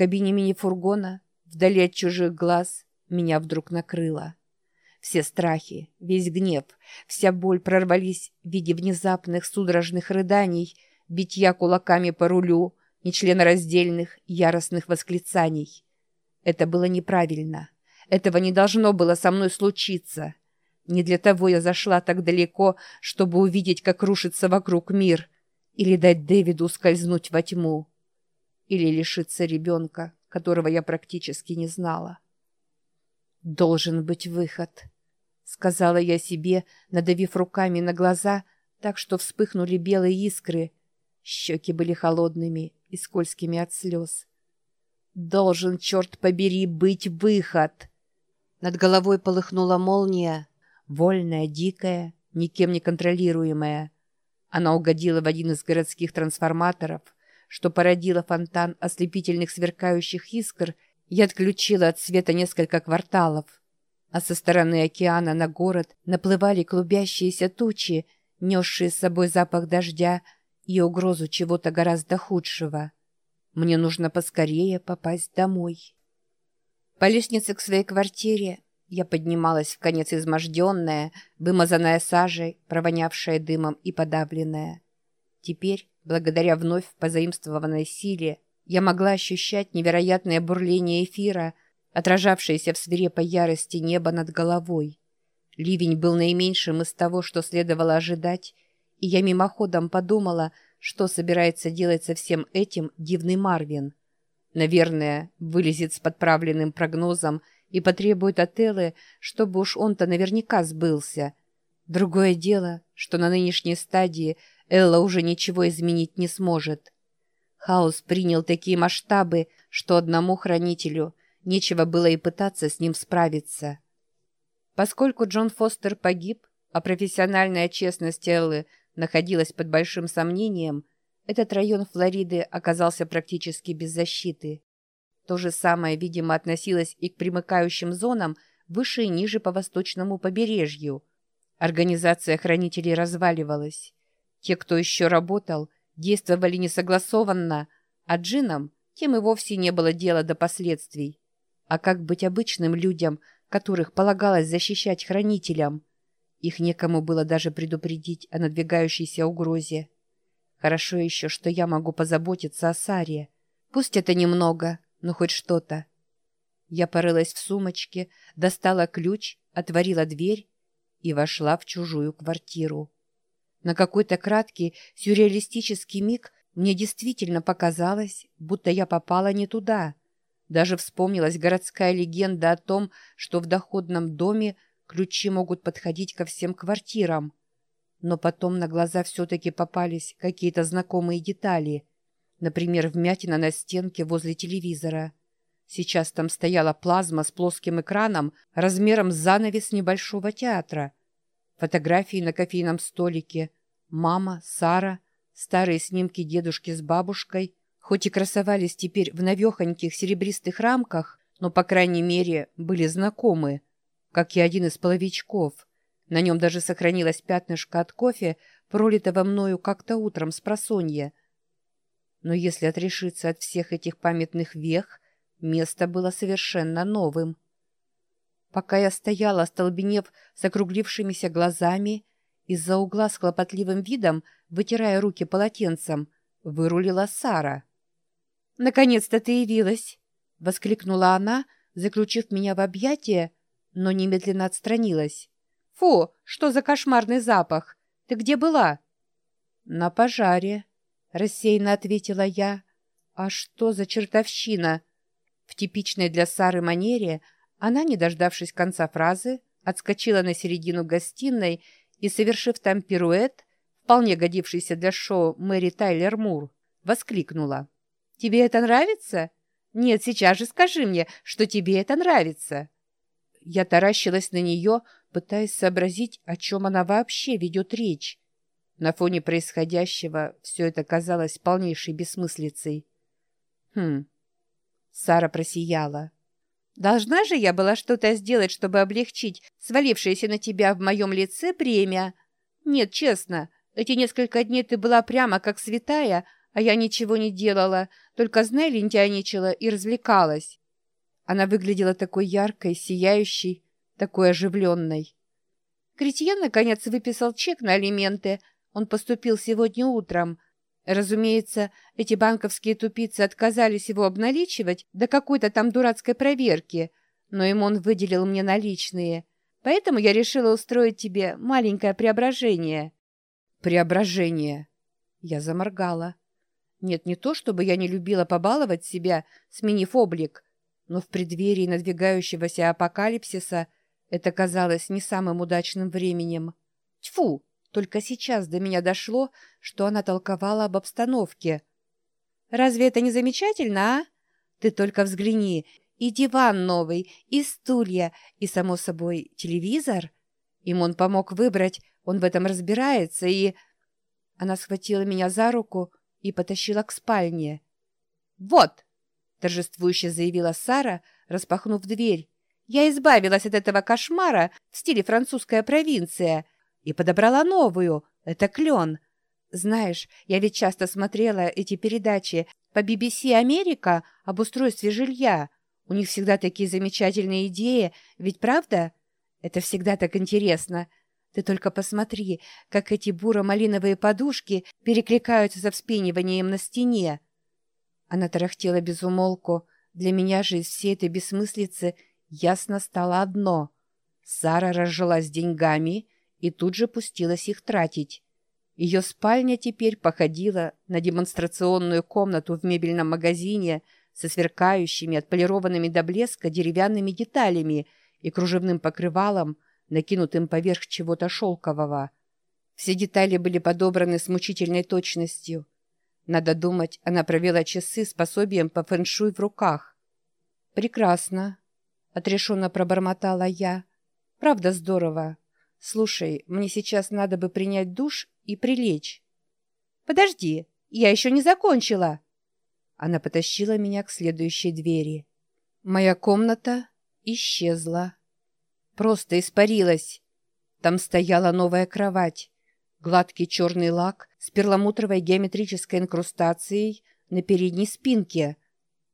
кабине мини-фургона, вдали от чужих глаз, меня вдруг накрыло. Все страхи, весь гнев, вся боль прорвались в виде внезапных судорожных рыданий, битья кулаками по рулю, нечленораздельных, яростных восклицаний. Это было неправильно. Этого не должно было со мной случиться. Не для того я зашла так далеко, чтобы увидеть, как рушится вокруг мир, или дать Дэвиду скользнуть во тьму, или лишиться ребенка, которого я практически не знала. «Должен быть выход», — сказала я себе, надавив руками на глаза, так что вспыхнули белые искры. Щеки были холодными и скользкими от слез. «Должен, черт побери, быть выход!» Над головой полыхнула молния, вольная, дикая, никем не контролируемая. Она угодила в один из городских трансформаторов, что породило фонтан ослепительных сверкающих искр — я отключила от света несколько кварталов, а со стороны океана на город наплывали клубящиеся тучи, несшие с собой запах дождя и угрозу чего-то гораздо худшего. Мне нужно поскорее попасть домой. По лестнице к своей квартире я поднималась в конец изможденная, вымазанная сажей, провонявшая дымом и подавленная. Теперь, благодаря вновь позаимствованной силе, я могла ощущать невероятное бурление эфира, отражавшееся в свирепой ярости неба над головой. Ливень был наименьшим из того, что следовало ожидать, и я мимоходом подумала, что собирается делать со всем этим дивный Марвин. Наверное, вылезет с подправленным прогнозом и потребует от Эллы, чтобы уж он-то наверняка сбылся. Другое дело, что на нынешней стадии Элла уже ничего изменить не сможет. Хаос принял такие масштабы, что одному хранителю нечего было и пытаться с ним справиться. Поскольку Джон Фостер погиб, а профессиональная честность Эллы находилась под большим сомнением, этот район Флориды оказался практически без защиты. То же самое, видимо, относилось и к примыкающим зонам выше и ниже по восточному побережью. Организация хранителей разваливалась. Те, кто еще работал – действовали несогласованно, а джинам тем и вовсе не было дела до последствий. А как быть обычным людям, которых полагалось защищать хранителям? Их некому было даже предупредить о надвигающейся угрозе. Хорошо еще, что я могу позаботиться о Саре. Пусть это немного, но хоть что-то. Я порылась в сумочке, достала ключ, отворила дверь и вошла в чужую квартиру. На какой-то краткий, сюрреалистический миг мне действительно показалось, будто я попала не туда. Даже вспомнилась городская легенда о том, что в доходном доме ключи могут подходить ко всем квартирам. Но потом на глаза все-таки попались какие-то знакомые детали. Например, вмятина на стенке возле телевизора. Сейчас там стояла плазма с плоским экраном размером с занавес небольшого театра — Фотографии на кофейном столике. Мама, Сара, старые снимки дедушки с бабушкой. Хоть и красовались теперь в навехоньких серебристых рамках, но, по крайней мере, были знакомы, как и один из половичков. На нем даже сохранилось пятнышко от кофе, пролитого мною как-то утром с просонья. Но если отрешиться от всех этих памятных вех, место было совершенно новым. Пока я стояла, остолбенев с округлившимися глазами, из-за угла с хлопотливым видом, вытирая руки полотенцем, вырулила Сара. «Наконец-то ты явилась!» — воскликнула она, заключив меня в объятия, но немедленно отстранилась. «Фу, что за кошмарный запах! Ты где была?» «На пожаре», — рассеянно ответила я. «А что за чертовщина?» В типичной для Сары манере — она, не дождавшись конца фразы, отскочила на середину гостиной и, совершив там пируэт, вполне годившийся для шоу Мэри Тайлер Мур, воскликнула. «Тебе это нравится? Нет, сейчас же скажи мне, что тебе это нравится!» Я таращилась на нее, пытаясь сообразить, о чем она вообще ведет речь. На фоне происходящего все это казалось полнейшей бессмыслицей. «Хм...» Сара просияла. Должна же я была что-то сделать, чтобы облегчить свалившееся на тебя в моем лице бремя. Нет, честно, эти несколько дней ты была прямо как святая, а я ничего не делала, только, знай, лентяйничала и развлекалась. Она выглядела такой яркой, сияющей, такой оживленной. Кретьен, наконец, выписал чек на алименты. Он поступил сегодня утром. Разумеется, эти банковские тупицы отказались его обналичивать до какой-то там дурацкой проверки, но им он выделил мне наличные. Поэтому я решила устроить тебе маленькое преображение. Преображение. Я заморгала. Нет, не то, чтобы я не любила побаловать себя, сменив облик, но в преддверии надвигающегося апокалипсиса это казалось не самым удачным временем. Тьфу! Только сейчас до меня дошло, что она толковала об обстановке. «Разве это не замечательно, а? Ты только взгляни. И диван новый, и стулья, и, само собой, телевизор. Им он помог выбрать, он в этом разбирается, и...» Она схватила меня за руку и потащила к спальне. «Вот!» — торжествующе заявила Сара, распахнув дверь. «Я избавилась от этого кошмара в стиле французская провинция и подобрала новую. Это клен. Знаешь, я ведь часто смотрела эти передачи по BBC Америка об устройстве жилья. У них всегда такие замечательные идеи, ведь правда? Это всегда так интересно». Ты только посмотри, как эти буро-малиновые подушки перекликаются со вспениванием на стене. Она тарахтела без умолку. Для меня же из всей этой бессмыслицы ясно стало одно. Сара разжилась деньгами и тут же пустилась их тратить. Ее спальня теперь походила на демонстрационную комнату в мебельном магазине со сверкающими, отполированными до блеска деревянными деталями и кружевным покрывалом, накинутым поверх чего-то шелкового. Все детали были подобраны с мучительной точностью. Надо думать, она провела часы с пособием по фэншуй в руках. «Прекрасно», — отрешенно пробормотала я. «Правда здорово. Слушай, мне сейчас надо бы принять душ и прилечь». «Подожди, я еще не закончила». Она потащила меня к следующей двери. Моя комната исчезла просто испарилась. Там стояла новая кровать, гладкий черный лак с перламутровой геометрической инкрустацией на передней спинке.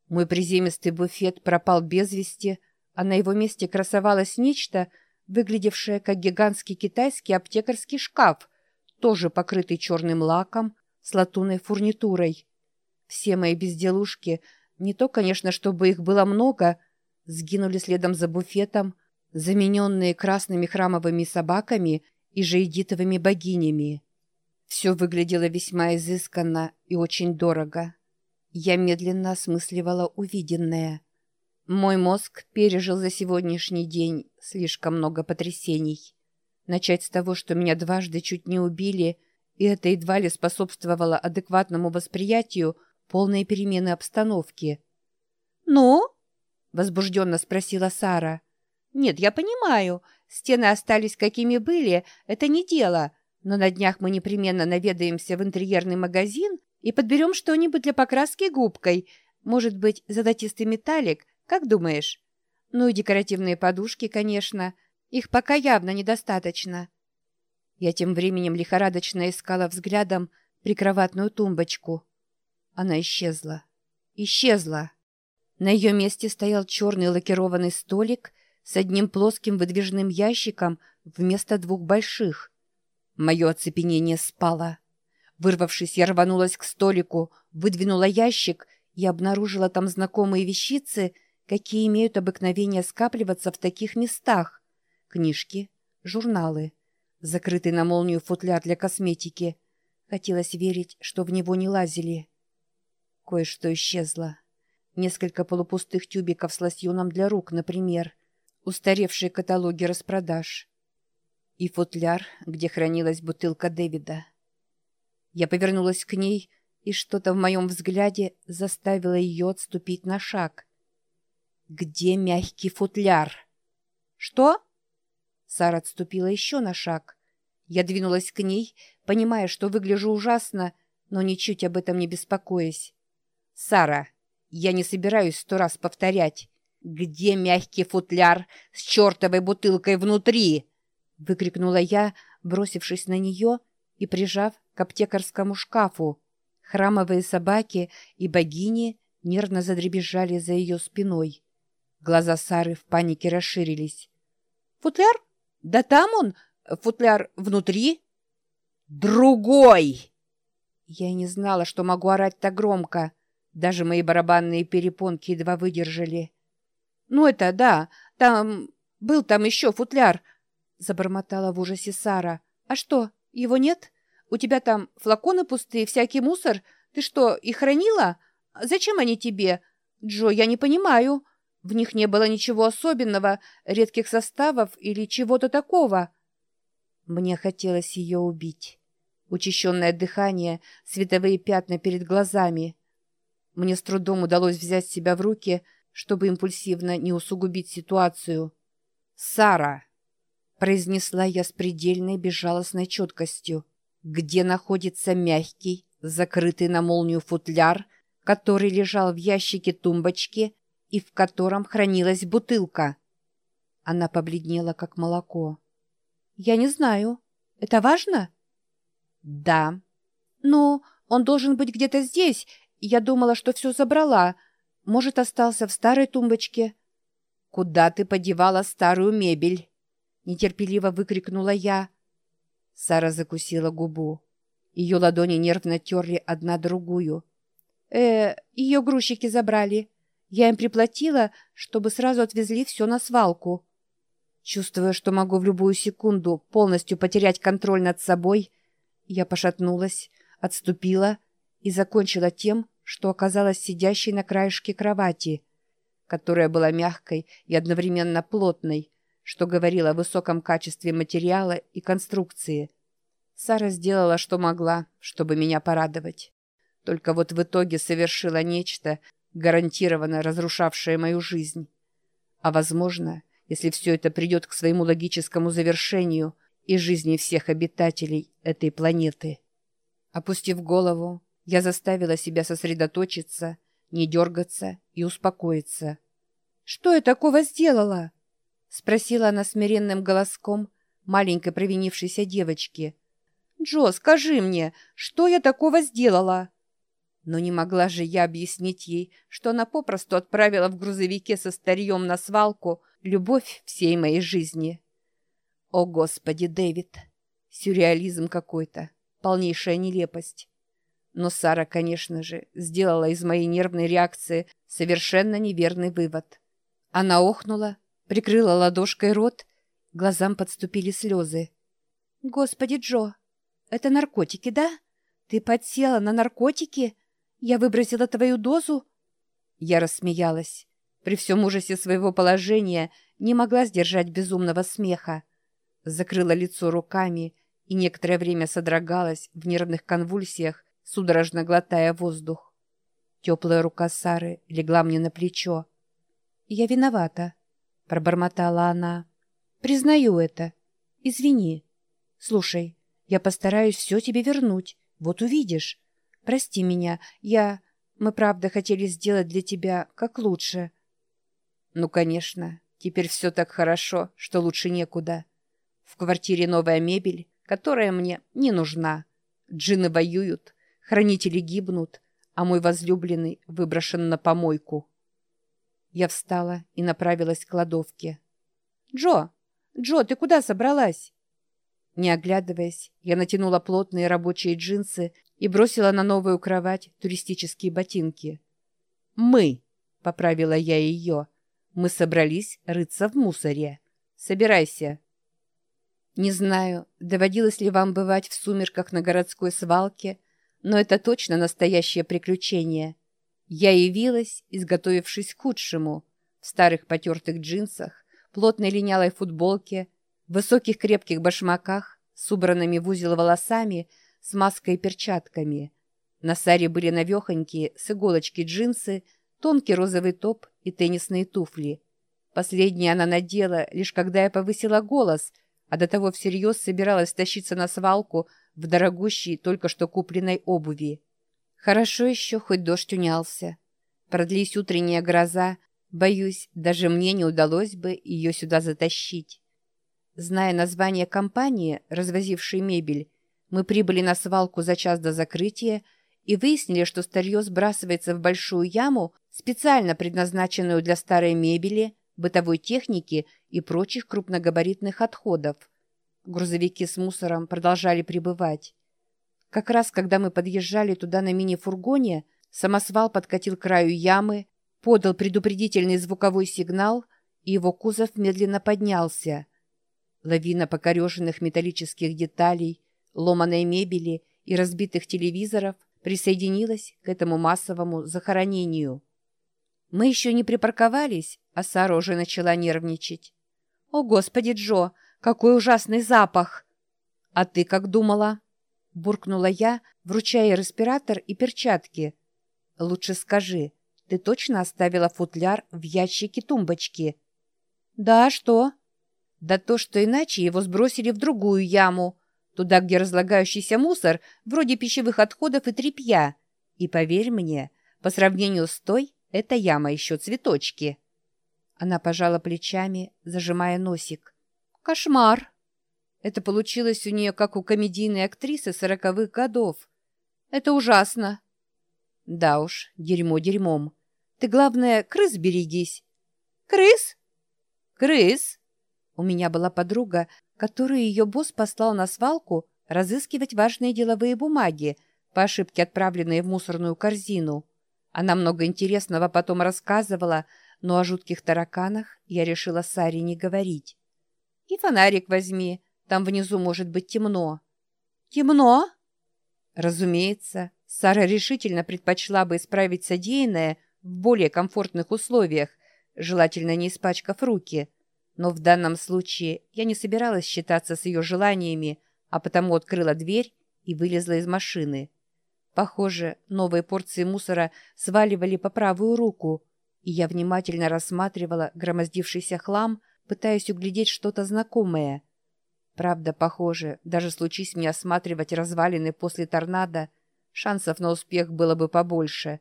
Мой приземистый буфет пропал без вести, а на его месте красовалось нечто, выглядевшее как гигантский китайский аптекарский шкаф, тоже покрытый черным лаком, с латунной фурнитурой. Все мои безделушки, не то, конечно, чтобы их было много, сгинули следом за буфетом, замененные красными храмовыми собаками и жейдитовыми богинями. Все выглядело весьма изысканно и очень дорого. Я медленно осмысливала увиденное. Мой мозг пережил за сегодняшний день слишком много потрясений. Начать с того, что меня дважды чуть не убили, и это едва ли способствовало адекватному восприятию полной перемены обстановки. «Ну?» — возбужденно спросила Сара. Нет, я понимаю, стены остались какими были, это не дело, но на днях мы непременно наведаемся в интерьерный магазин и подберем что-нибудь для покраски губкой. Может быть, золотистый металлик, как думаешь? Ну и декоративные подушки, конечно. Их пока явно недостаточно. Я тем временем лихорадочно искала взглядом прикроватную тумбочку. Она исчезла. Исчезла. На ее месте стоял черный лакированный столик с одним плоским выдвижным ящиком вместо двух больших. Мое оцепенение спало. Вырвавшись, я рванулась к столику, выдвинула ящик и обнаружила там знакомые вещицы, какие имеют обыкновение скапливаться в таких местах. Книжки, журналы, закрытый на молнию футляр для косметики. Хотелось верить, что в него не лазили. Кое-что исчезло. Несколько полупустых тюбиков с лосьоном для рук, например — устаревшие каталоги распродаж и футляр, где хранилась бутылка Дэвида. Я повернулась к ней, и что-то в моем взгляде заставило ее отступить на шаг. «Где мягкий футляр?» «Что?» Сара отступила еще на шаг. Я двинулась к ней, понимая, что выгляжу ужасно, но ничуть об этом не беспокоясь. «Сара, я не собираюсь сто раз повторять. «Где мягкий футляр с чертовой бутылкой внутри?» — выкрикнула я, бросившись на нее и прижав к аптекарскому шкафу. Храмовые собаки и богини нервно задребезжали за ее спиной. Глаза Сары в панике расширились. «Футляр? Да там он! Футляр внутри?» «Другой!» Я не знала, что могу орать так громко. Даже мои барабанные перепонки едва выдержали. «Ну это да, там... был там еще футляр», — забормотала в ужасе Сара. «А что, его нет? У тебя там флаконы пустые, всякий мусор? Ты что, их хранила? Зачем они тебе? Джо, я не понимаю. В них не было ничего особенного, редких составов или чего-то такого». Мне хотелось ее убить. Учащенное дыхание, световые пятна перед глазами. Мне с трудом удалось взять себя в руки, чтобы импульсивно не усугубить ситуацию. «Сара!» — произнесла я с предельной безжалостной четкостью. «Где находится мягкий, закрытый на молнию футляр, который лежал в ящике тумбочки и в котором хранилась бутылка?» Она побледнела, как молоко. «Я не знаю. Это важно?» «Да». «Ну, он должен быть где-то здесь. Я думала, что все забрала. Может, остался в старой тумбочке». «Куда ты подевала старую мебель?» Нетерпеливо выкрикнула я. Сара закусила губу. Ее ладони нервно терли одна другую. «Э, ее грузчики забрали. Я им приплатила, чтобы сразу отвезли все на свалку». Чувствуя, что могу в любую секунду полностью потерять контроль над собой, я пошатнулась, отступила и закончила тем, что оказалась сидящей на краешке кровати, которая была мягкой и одновременно плотной, что говорило о высоком качестве материала и конструкции. Сара сделала, что могла, чтобы меня порадовать. Только вот в итоге совершила нечто, гарантированно разрушавшее мою жизнь. А возможно, если все это придет к своему логическому завершению – и жизни всех обитателей этой планеты. Опустив голову, я заставила себя сосредоточиться, не дергаться и успокоиться. «Что я такого сделала?» — спросила она смиренным голоском маленькой провинившейся девочки. «Джо, скажи мне, что я такого сделала?» Но не могла же я объяснить ей, что она попросту отправила в грузовике со старьем на свалку любовь всей моей жизни. О, Господи, Дэвид! Сюрреализм какой-то, полнейшая нелепость. Но Сара, конечно же, сделала из моей нервной реакции совершенно неверный вывод. Она охнула, прикрыла ладошкой рот, глазам подступили слезы. «Господи, Джо, это наркотики, да? Ты подсела на наркотики? Я выбросила твою дозу?» Я рассмеялась. При всем ужасе своего положения не могла сдержать безумного смеха закрыла лицо руками и некоторое время содрогалась в нервных конвульсиях, судорожно глотая воздух. Теплая рука Сары легла мне на плечо. «Я виновата», — пробормотала она. «Признаю это. Извини. Слушай, я постараюсь все тебе вернуть. Вот увидишь. Прости меня. Я... Мы правда хотели сделать для тебя как лучше». «Ну, конечно. Теперь все так хорошо, что лучше некуда». В квартире новая мебель, которая мне не нужна. Джины воюют, хранители гибнут, а мой возлюбленный выброшен на помойку. Я встала и направилась к кладовке. «Джо! Джо, ты куда собралась?» Не оглядываясь, я натянула плотные рабочие джинсы и бросила на новую кровать туристические ботинки. «Мы!» — поправила я ее. «Мы собрались рыться в мусоре. Собирайся!» Не знаю, доводилось ли вам бывать в сумерках на городской свалке, но это точно настоящее приключение. Я явилась, изготовившись к худшему, в старых потертых джинсах, плотной линялой футболке, высоких крепких башмаках, с убранными в узел волосами, с маской и перчатками. На Саре были навехонькие с иголочки джинсы, тонкий розовый топ и теннисные туфли. Последние она надела, лишь когда я повысила голос — а до того всерьез собиралась тащиться на свалку в дорогущей, только что купленной обуви. Хорошо еще, хоть дождь унялся. Продлись утренняя гроза, боюсь, даже мне не удалось бы ее сюда затащить. Зная название компании, развозившей мебель, мы прибыли на свалку за час до закрытия и выяснили, что старье сбрасывается в большую яму, специально предназначенную для старой мебели, бытовой техники и прочих крупногабаритных отходов. Грузовики с мусором продолжали прибывать. Как раз когда мы подъезжали туда на мини-фургоне, самосвал подкатил к краю ямы, подал предупредительный звуковой сигнал, и его кузов медленно поднялся. Лавина покореженных металлических деталей, ломаной мебели и разбитых телевизоров присоединилась к этому массовому захоронению. Мы еще не припарковались, а Сара уже начала нервничать. «О, Господи, Джо, какой ужасный запах!» «А ты как думала?» — буркнула я, вручая респиратор и перчатки. «Лучше скажи, ты точно оставила футляр в ящике тумбочки?» «Да, что?» «Да то, что иначе его сбросили в другую яму», Туда, где разлагающийся мусор, вроде пищевых отходов и тряпья. И поверь мне, по сравнению с той, эта яма еще цветочки. Она пожала плечами, зажимая носик. Кошмар! Это получилось у нее, как у комедийной актрисы сороковых годов. Это ужасно. Да уж, дерьмо дерьмом. Ты, главное, крыс берегись. Крыс? Крыс? У меня была подруга, которую ее босс послал на свалку разыскивать важные деловые бумаги, по ошибке отправленные в мусорную корзину. Она много интересного потом рассказывала, но о жутких тараканах я решила Саре не говорить. «И фонарик возьми, там внизу может быть темно». «Темно?» Разумеется, Сара решительно предпочла бы исправить содеянное в более комфортных условиях, желательно не испачкав руки – но в данном случае я не собиралась считаться с ее желаниями, а потому открыла дверь и вылезла из машины. Похоже, новые порции мусора сваливали по правую руку, и я внимательно рассматривала громоздившийся хлам, пытаясь углядеть что-то знакомое. Правда, похоже, даже случись мне осматривать развалины после торнадо, шансов на успех было бы побольше.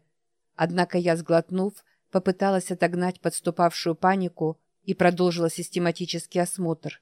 Однако я, сглотнув, попыталась отогнать подступавшую панику, и продолжила систематический осмотр.